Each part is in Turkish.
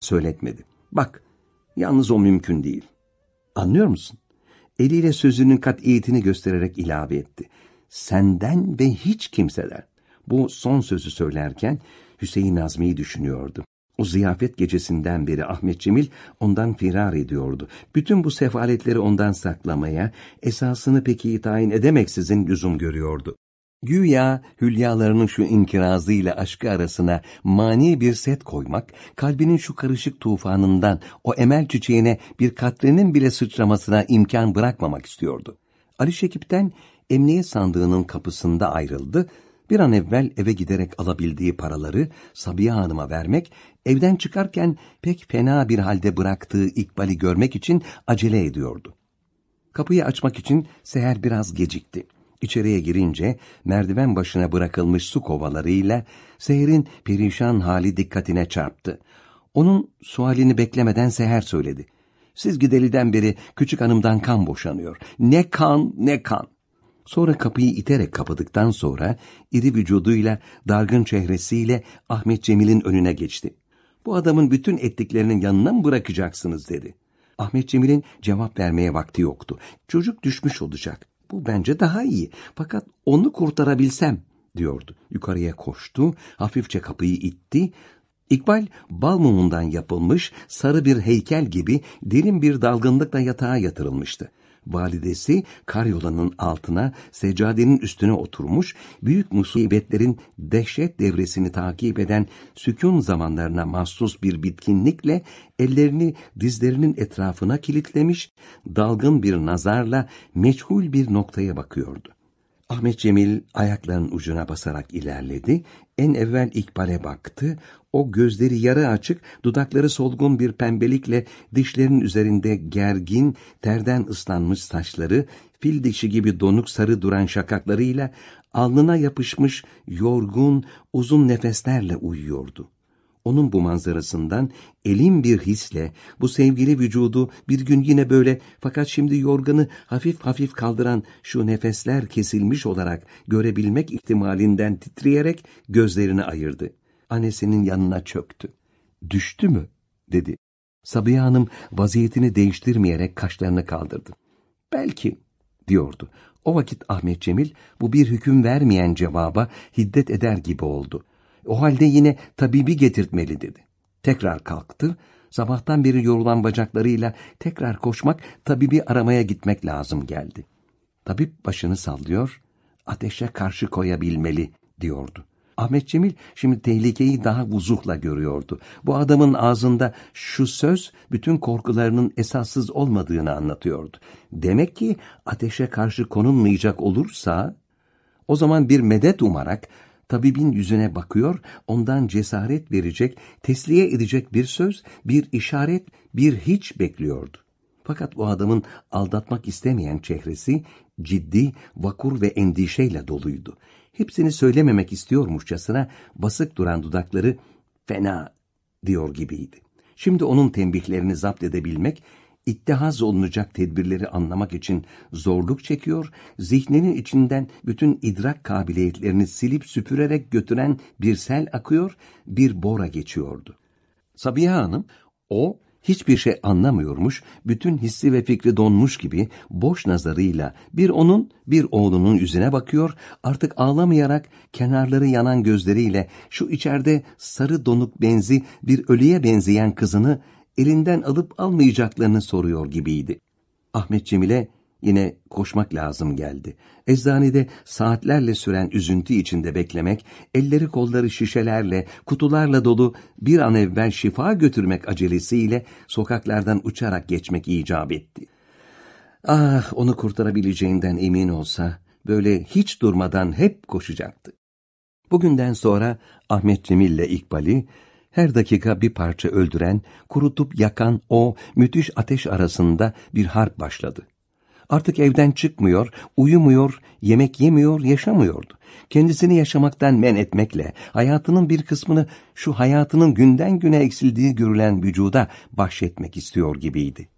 söyletmedi. Bak, yalnız o mümkün değil. Anlıyor musun? Eliyle sözünün kat'iyetini göstererek ilave etti. Senden ve hiç kimseden. Bu son sözü söylerken Hüseyin Nazmi'yi düşünüyordu. O ziyafet gecesinden beri Ahmet Cemil ondan firar ediyordu. Bütün bu sefaletleri ondan saklamaya, esasını peki tayin edemeksizin lüzum görüyordu. Güya hülyalarının şu inkirazıyla aşkı arasına mani bir set koymak, kalbinin şu karışık tufanından o emel çiçeğine bir katrenin bile sıçramasına imkan bırakmamak istiyordu. Ali Şekip'ten emniyet sandığının kapısında ayrıldı, bir an evvel eve giderek alabildiği paraları Sabiha Hanım'a vermek, evden çıkarken pek fena bir halde bıraktığı İkbal'i görmek için acele ediyordu. Kapıyı açmak için Seher biraz gecikti. İçeriye girince merdiven başına bırakılmış su kovalarıyla Seher'in perişan hali dikkatine çarptı. Onun sualini beklemeden Seher söyledi. Siz gideliden beri küçük hanımdan kan boşanıyor. Ne kan ne kan. Sonra kapıyı iterek kapadıktan sonra iri vücuduyla dargın çehresiyle Ahmet Cemil'in önüne geçti. Bu adamın bütün ettiklerinin yanına mı bırakacaksınız dedi. Ahmet Cemil'in cevap vermeye vakti yoktu. Çocuk düşmüş olacak. Bu bence daha iyi. Fakat onu kurtarabilsem diyordu. Yukarıya koştu, hafifçe kapıyı itti. İkbal bal mumundan yapılmış sarı bir heykel gibi derin bir dalgınlıkla yatağa yatırılmıştı. Validesi karyolanın altına seccadenin üstüne oturmuş, büyük musibetlerin dehşet devresini takip eden sükun zamanlarına mahsus bir bitkinlikle ellerini dizlerinin etrafına kilitlemiş, dalgın bir nazarla meçhul bir noktaya bakıyordu. Ahmet Cemil ayaklarının ucuna basarak ilerledi. En evvel İkbal'e baktı. O gözleri yarı açık, dudakları solgun bir pembelikle dişlerin üzerinde gergin, terden ıslanmış saçları, fil dişi gibi donuk sarı duran şakaklarıyla alnına yapışmış yorgun, uzun nefeslerle uyuyordu. Onun bu manzarasından elim bir hisle bu sevgili vücudu bir gün yine böyle fakat şimdi yorganı hafif hafif kaldıran şu nefesler kesilmiş olarak görebilmek ihtimalinden titreyerek gözlerini ayırdı. Annesinin yanına çöktü. Düştü mü? dedi. Sabiha Hanım vaziyetini değiştirmeyerek kaşlarını kaldırdı. Belki diyordu. O vakit Ahmet Cemil bu bir hüküm vermeyen cevaba hiddet eder gibi oldu. O halde yine tabibi getirtmeli dedi. Tekrar kalktı. Sabahtan beri yorulan bacaklarıyla tekrar koşmak, tabibi aramaya gitmek lazım geldi. Tabip başını sallıyor, ateşe karşı koyabilmeli diyordu. Ahmet Cemil şimdi tehlikeyi daha vuzuhla görüyordu. Bu adamın ağzında şu söz bütün korkularının esassız olmadığını anlatıyordu. Demek ki ateşe karşı konulmayacak olursa o zaman bir medet umarak tabibin yüzüne bakıyor, ondan cesaret verecek, tesliye edecek bir söz, bir işaret, bir hiç bekliyordu. Fakat bu adamın aldatmak istemeyen çehresi ciddi, vakur ve endişeyle doluydu. Hepsini söylememek istiyormuşçasına basık duran dudakları fena diyor gibiydi. Şimdi onun tembihlerini zapt edebilmek ittihaz olunacak tedbirleri anlamak için zorluk çekiyor, zihninin içinden bütün idrak kabiliyetlerini silip süpürerek götüren bir sel akıyor, bir bora geçiyordu. Sabiha Hanım, o hiçbir şey anlamıyormuş, bütün hissi ve fikri donmuş gibi boş nazarıyla bir onun bir oğlunun yüzüne bakıyor, artık ağlamayarak kenarları yanan gözleriyle şu içeride sarı donuk benzi bir ölüye benzeyen kızını elinden alıp almayacaklarını soruyor gibiydi. Ahmet Cemil'e yine koşmak lazım geldi. Eczanede saatlerle süren üzüntü içinde beklemek, elleri kolları şişelerle, kutularla dolu bir an evvel şifa götürmek acelesiyle sokaklardan uçarak geçmek icap etti. Ah onu kurtarabileceğinden emin olsa böyle hiç durmadan hep koşacaktı. Bugünden sonra Ahmet Cemil ile İkbal'i her dakika bir parça öldüren, kurutup yakan o müthiş ateş arasında bir harp başladı. Artık evden çıkmıyor, uyumuyor, yemek yemiyor, yaşamıyordu. Kendisini yaşamaktan men etmekle, hayatının bir kısmını şu hayatının günden güne eksildiği görülen vücuda bahşetmek istiyor gibiydi.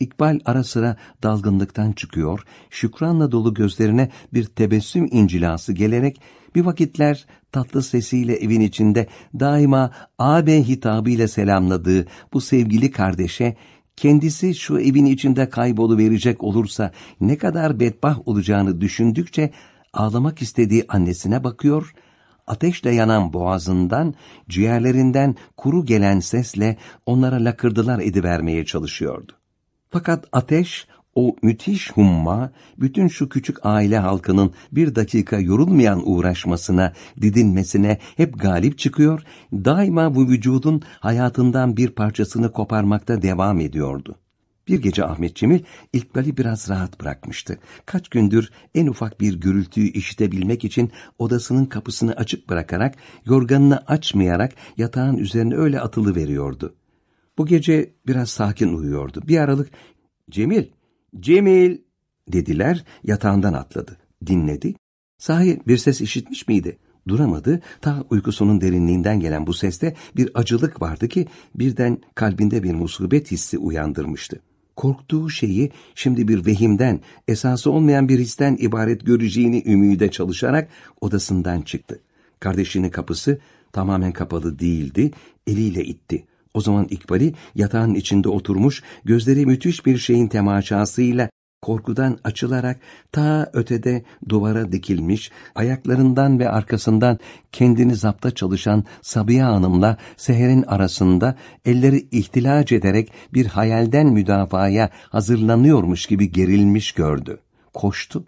İkbal ara sıra dalgınlıktan çıkıyor, şükranla dolu gözlerine bir tebessüm incilası gelerek bir vakitler tatlı sesiyle evin içinde daima ağabey hitabıyla selamladığı bu sevgili kardeşe kendisi şu evin içinde kaybolu verecek olursa ne kadar bedbah olacağını düşündükçe ağlamak istediği annesine bakıyor, ateşle yanan boğazından, ciğerlerinden kuru gelen sesle onlara lakırdılar edivermeye çalışıyordu. Fakat ateş o müthiş humma, bütün şu küçük aile halkının bir dakika yorulmayan uğraşmasına, didinmesine hep galip çıkıyor, daima bu vücudun hayatından bir parçasını koparmakta devam ediyordu. Bir gece Ahmet Cemil İkbal'i biraz rahat bırakmıştı. Kaç gündür en ufak bir gürültüyü işitebilmek için odasının kapısını açık bırakarak, yorganını açmayarak yatağın üzerine öyle atılı veriyordu. Bu gece biraz sakin uyuyordu. Bir aralık, Cemil, Cemil dediler, yatağından atladı. Dinledi. Sahi bir ses işitmiş miydi? Duramadı, ta uykusunun derinliğinden gelen bu seste bir acılık vardı ki birden kalbinde bir musibet hissi uyandırmıştı. Korktuğu şeyi şimdi bir vehimden, esası olmayan bir histen ibaret göreceğini ümide çalışarak odasından çıktı. Kardeşinin kapısı tamamen kapalı değildi, eliyle itti. O zaman İkbal'i yatağın içinde oturmuş, gözleri müthiş bir şeyin temaşasıyla korkudan açılarak ta ötede duvara dikilmiş, ayaklarından ve arkasından kendini zapta çalışan Sabiha Hanım'la Seher'in arasında elleri ihtilac ederek bir hayalden müdafaya hazırlanıyormuş gibi gerilmiş gördü. Koştu.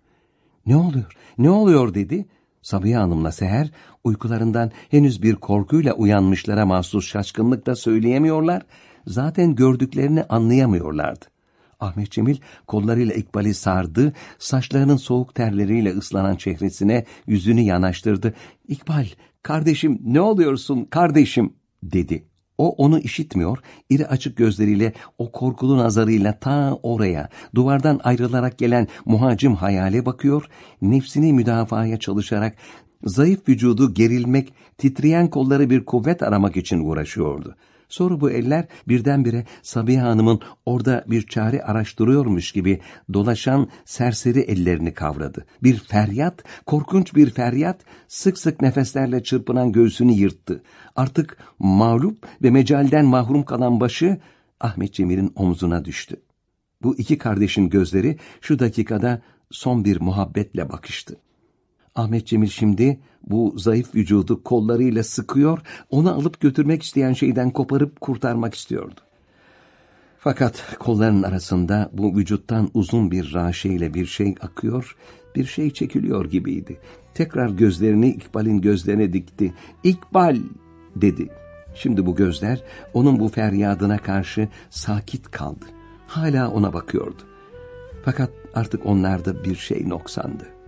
Ne oluyor, ne oluyor dedi. Sabiha Hanım'la Seher uykularından henüz bir korkuyla uyanmışlara mahsus şaşkınlıkla söyleyemiyorlar, zaten gördüklerini anlayamıyorlardı. Ahmet Cemil kollarıyla İkbal'i sardı, saçlarının soğuk terleriyle ıslanan çehresine yüzünü yanaştırdı. İkbal, kardeşim ne oluyorsun kardeşim dedi. O onu işitmiyor, iri açık gözleriyle o korkulu nazarıyla ta oraya, duvardan ayrılarak gelen muhacim hayale bakıyor, nefsini müdafaya çalışarak zayıf vücudu gerilmek, titreyen kolları bir kuvvet aramak için uğraşıyordu. Sonra bu eller birdenbire Sabiha Hanım'ın orada bir çare araştırıyormuş gibi dolaşan serseri ellerini kavradı. Bir feryat, korkunç bir feryat, sık sık nefeslerle çırpınan göğsünü yırttı. Artık mağlup ve mecalden mahrum kalan başı Ahmet Cemil'in omzuna düştü. Bu iki kardeşin gözleri şu dakikada son bir muhabbetle bakıştı. Ahmet Cemil şimdi bu zayıf vücudu kollarıyla sıkıyor, onu alıp götürmek isteyen şeyden koparıp kurtarmak istiyordu. Fakat kolların arasında bu vücuttan uzun bir raşeyle bir şey akıyor, bir şey çekiliyor gibiydi. Tekrar gözlerini İkbal'in gözlerine dikti. İkbal dedi. Şimdi bu gözler onun bu feryadına karşı sakit kaldı. Hala ona bakıyordu. Fakat artık onlarda bir şey noksandı.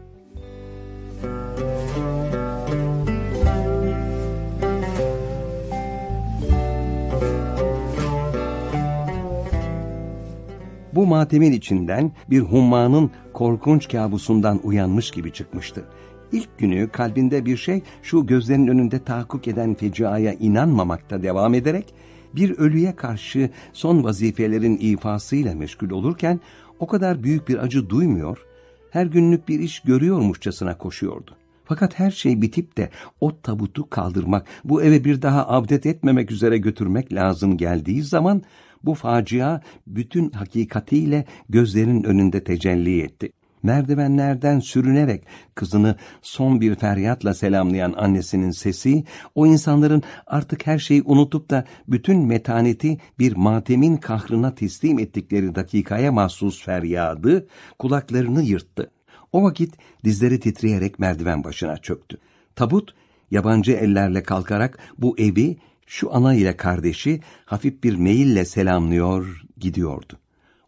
Bu matemin içinden bir hummanın korkunç kabusundan uyanmış gibi çıkmıştı. İlk günü kalbinde bir şey şu gözlerinin önünde tahakkuk eden feciaya inanmamakta devam ederek bir ölüye karşı son vazifelerin ifasıyla meşgul olurken o kadar büyük bir acı duymuyor, her günlük bir iş görüyormuşçasına koşuyordu. Fakat her şey bitip de o tabutu kaldırmak, bu eve bir daha avdet etmemek üzere götürmek lazım geldiği zaman bu facia bütün hakikatiyle gözlerinin önünde tecelli etti. Merdivenlerden sürünerek kızını son bir feryatla selamlayan annesinin sesi, o insanların artık her şeyi unutup da bütün metaneti bir matemin kahrına teslim ettikleri dakikaya mahsus feryadı, kulaklarını yırttı. O vakit dizleri titreyerek merdiven başına çöktü. Tabut, yabancı ellerle kalkarak bu evi şu ana ile kardeşi hafif bir meyille selamlıyor, gidiyordu.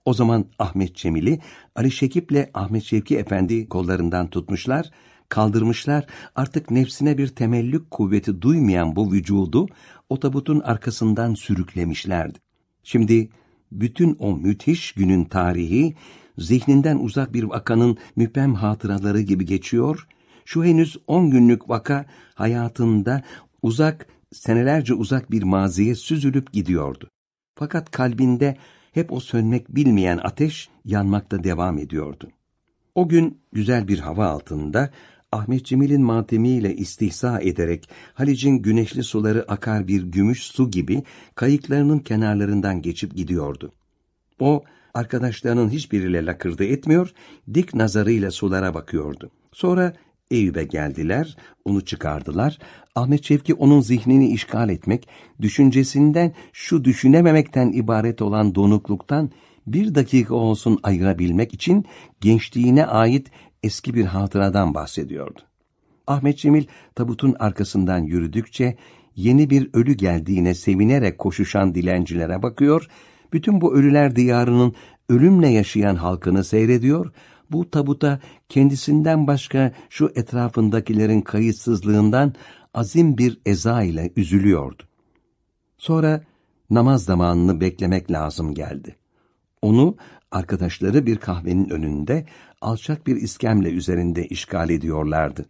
O zaman Ahmet Cemil'i Ali Şekip'le Ahmet Şevki Efendi kollarından tutmuşlar, kaldırmışlar, artık nefsine bir temellük kuvveti duymayan bu vücudu o tabutun arkasından sürüklemişlerdi. Şimdi bütün o müthiş günün tarihi zihninden uzak bir vakanın müpem hatıraları gibi geçiyor, şu henüz on günlük vaka hayatında uzak senelerce uzak bir maziye süzülüp gidiyordu. Fakat kalbinde hep o sönmek bilmeyen ateş yanmakta devam ediyordu. O gün güzel bir hava altında Ahmet Cemil'in matemiyle istihza ederek Halic'in güneşli suları akar bir gümüş su gibi kayıklarının kenarlarından geçip gidiyordu. O, arkadaşlarının hiçbiriyle lakırdı etmiyor, dik nazarıyla sulara bakıyordu. Sonra Eyüp'e geldiler, onu çıkardılar. Ahmet Şevki onun zihnini işgal etmek, düşüncesinden şu düşünememekten ibaret olan donukluktan bir dakika olsun ayırabilmek için gençliğine ait eski bir hatıradan bahsediyordu. Ahmet Cemil tabutun arkasından yürüdükçe yeni bir ölü geldiğine sevinerek koşuşan dilencilere bakıyor, bütün bu ölüler diyarının ölümle yaşayan halkını seyrediyor, bu tabuta kendisinden başka şu etrafındakilerin kayıtsızlığından azim bir eza ile üzülüyordu. Sonra namaz zamanını beklemek lazım geldi. Onu arkadaşları bir kahvenin önünde alçak bir iskemle üzerinde işgal ediyorlardı.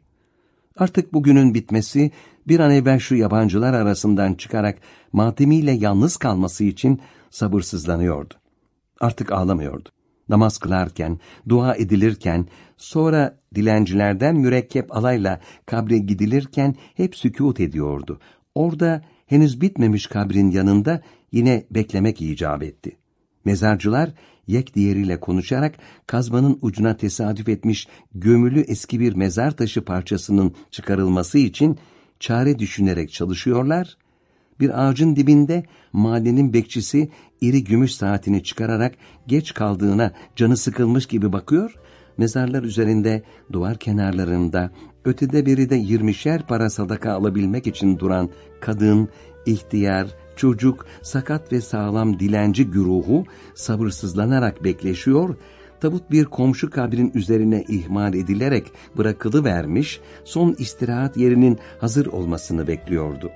Artık bugünün bitmesi bir an evvel şu yabancılar arasından çıkarak matemiyle yalnız kalması için sabırsızlanıyordu. Artık ağlamıyordu. Namaz kılarken, dua edilirken, sonra dilencilerden mürekkep alayla kabre gidilirken hep sükut ediyordu. Orada henüz bitmemiş kabrin yanında yine beklemek icap etti. Mezarcılar yek diğeriyle konuşarak kazmanın ucuna tesadüf etmiş gömülü eski bir mezar taşı parçasının çıkarılması için çare düşünerek çalışıyorlar. Bir ağacın dibinde madenin bekçisi iri gümüş saatini çıkararak geç kaldığına canı sıkılmış gibi bakıyor, mezarlar üzerinde duvar kenarlarında ötede biri de yirmişer para sadaka alabilmek için duran kadın, ihtiyar, çocuk, sakat ve sağlam dilenci güruhu sabırsızlanarak bekleşiyor, tabut bir komşu kabrin üzerine ihmal edilerek bırakılıvermiş, son istirahat yerinin hazır olmasını bekliyordu.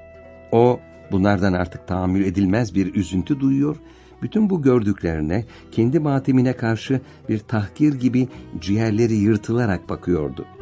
O, bunlardan artık tahammül edilmez bir üzüntü duyuyor, bütün bu gördüklerine, kendi matemine karşı bir tahkir gibi ciğerleri yırtılarak bakıyordu.''